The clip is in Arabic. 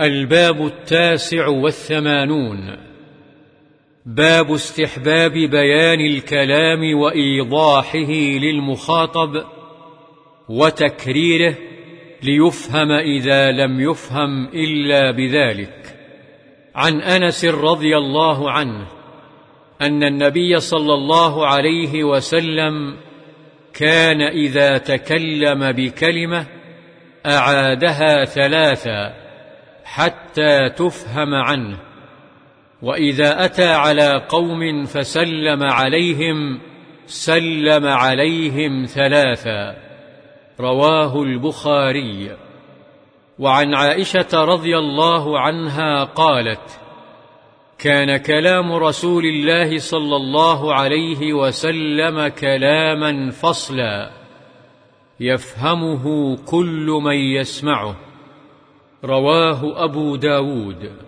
الباب التاسع والثمانون. باب استحباب بيان الكلام وإيضاحه للمخاطب وتكريره ليفهم إذا لم يفهم إلا بذلك. عن أنس رضي الله عنه أن النبي صلى الله عليه وسلم كان إذا تكلم بكلمة أعادها ثلاثا حتى تفهم عنه. وإذا أتى على قوم فسلم عليهم سلم عليهم ثلاثا. رواه البخاري. وعن عائشة رضي الله عنها قالت كان كلام رسول الله صلى الله عليه وسلم كلاما فصلا. يفهمه كل من يسمعه. رواه أبو داود.